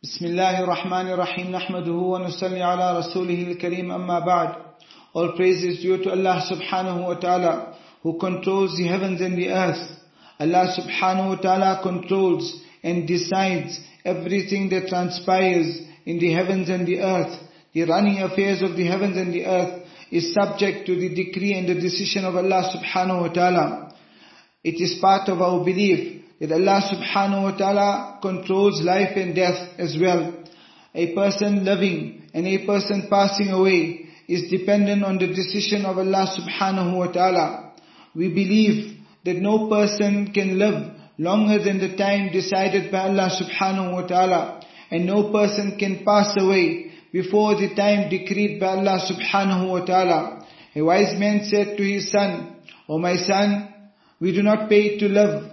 بسم الله الرحمن الرحيم نحمده ونصلي على رسوله الكريم أما بعد All praise is due to Allah subhanahu wa ta'ala who controls the heavens and the earth. Allah subhanahu wa ta'ala controls and decides everything that transpires in the heavens and the earth. The running affairs of the heavens and the earth is subject to the decree and the decision of Allah subhanahu wa ta'ala. It is part of our belief that Allah subhanahu wa ta'ala controls life and death as well. A person living and a person passing away is dependent on the decision of Allah subhanahu wa ta'ala. We believe that no person can live longer than the time decided by Allah subhanahu wa ta'ala and no person can pass away before the time decreed by Allah subhanahu wa ta'ala. A wise man said to his son, O my son, we do not pay to live.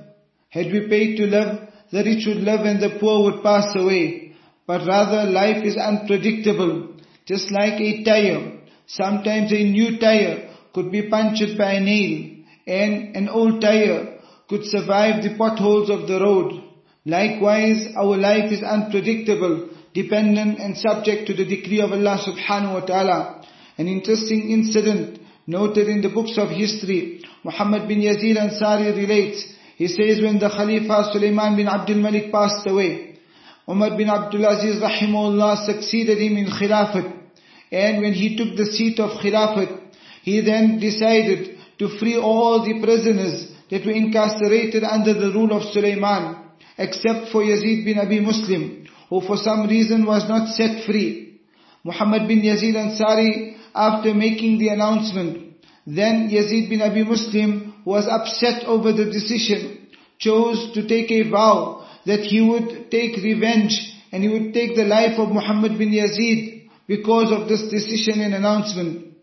Had we paid to live, the rich would live and the poor would pass away. But rather life is unpredictable. Just like a tire. Sometimes a new tire could be punctured by a nail and an old tire could survive the potholes of the road. Likewise, our life is unpredictable, dependent and subject to the decree of Allah subhanahu wa ta'ala. An interesting incident noted in the books of history, Muhammad bin Yazid Ansari relates, he says when the Khalifa Sulaiman bin Abdul Malik passed away, Umar bin Abdul Aziz rahimahullah succeeded him in Khilafat. And when he took the seat of Khilafat, he then decided to free all the prisoners that were incarcerated under the rule of Sulaiman, except for Yazid bin Abi Muslim, who for some reason was not set free. Muhammad bin Yazid Ansari, after making the announcement, then Yazid bin Abi Muslim was upset over the decision, chose to take a vow that he would take revenge and he would take the life of Muhammad bin Yazid because of this decision and announcement.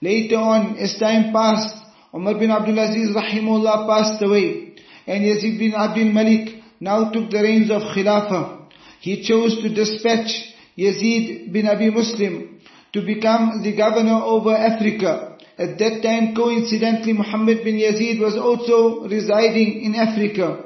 Later on, as time passed, Umar bin Abdul Aziz rahimullah passed away and Yazid bin Abdul Malik now took the reins of Khilafah. He chose to dispatch Yazid bin Abi Muslim to become the governor over Africa. At that time, coincidentally, Muhammad bin Yazid was also residing in Africa.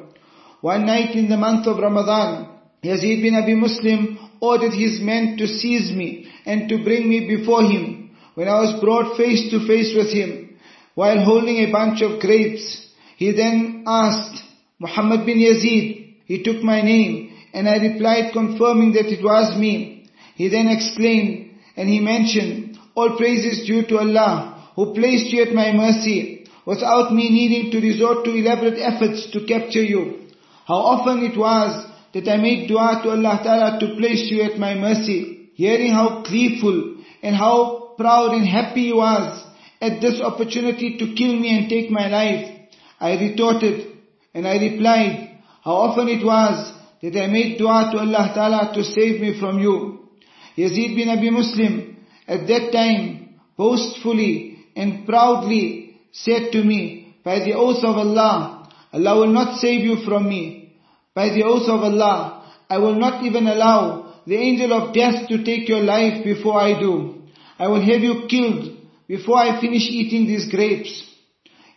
One night in the month of Ramadan, Yazid bin Abi Muslim ordered his men to seize me and to bring me before him. When I was brought face to face with him, while holding a bunch of grapes, he then asked, Muhammad bin Yazid, he took my name, and I replied confirming that it was me. He then exclaimed, and he mentioned, all praises due to Allah, who placed you at my mercy, without me needing to resort to elaborate efforts to capture you. How often it was that I made dua to Allah Ta'ala to place you at my mercy. Hearing how gleeful and how proud and happy he was at this opportunity to kill me and take my life, I retorted and I replied, how often it was that I made dua to Allah Ta'ala to save me from you. Yazid bin Abi Muslim at that time boastfully and proudly said to me, by the oath of Allah, Allah will not save you from me. By the oath of Allah, I will not even allow the angel of death to take your life before I do. I will have you killed before I finish eating these grapes.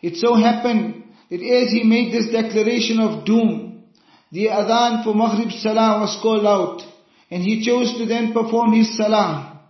It so happened that as he made this declaration of doom, the adhan for Maghrib Salah was called out, and he chose to then perform his Salah.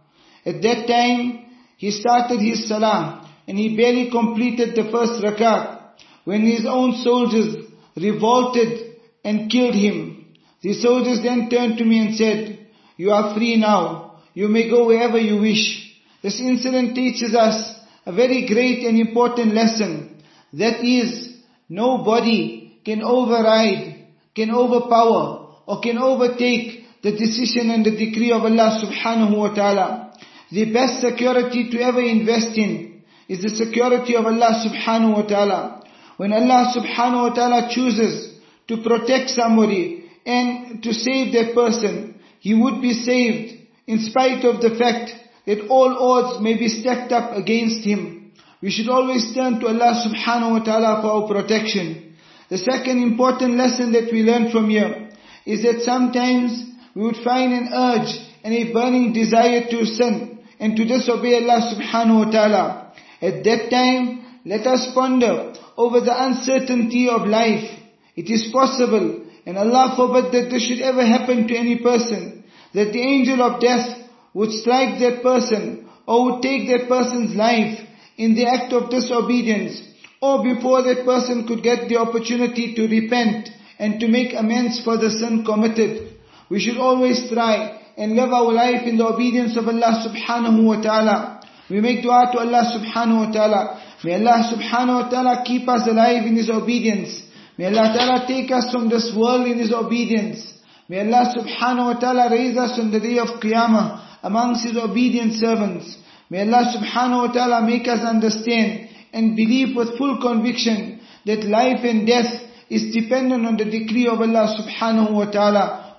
At that time, he started his Salah, and he barely completed the first rakat, when his own soldiers revolted and killed him. The soldiers then turned to me and said, You are free now. You may go wherever you wish. This incident teaches us a very great and important lesson. That is, nobody can override, can overpower, or can overtake the decision and the decree of Allah subhanahu wa ta'ala. The best security to ever invest in is the security of Allah subhanahu wa ta'ala. When Allah subhanahu wa ta'ala chooses to protect somebody and to save that person, he would be saved in spite of the fact that all odds may be stacked up against him. We should always turn to Allah subhanahu wa ta'ala for our protection. The second important lesson that we learn from here is that sometimes we would find an urge and a burning desire to sin and to disobey Allah subhanahu wa ta'ala. At that time, let us ponder over the uncertainty of life. It is possible, and Allah forbid that this should ever happen to any person, that the angel of death would strike that person or would take that person's life in the act of disobedience or before that person could get the opportunity to repent and to make amends for the sin committed. We should always try and live our life in the obedience of Allah subhanahu wa ta'ala. We make dua to Allah subhanahu wa ta'ala. May Allah subhanahu wa ta'ala keep us alive in His obedience. May Allah ta'ala take us from this world in His obedience. May Allah subhanahu wa ta'ala raise us on the day of Qiyamah amongst His obedient servants. May Allah subhanahu wa ta'ala make us understand and believe with full conviction that life and death is dependent on the decree of Allah subhanahu wa ta'ala.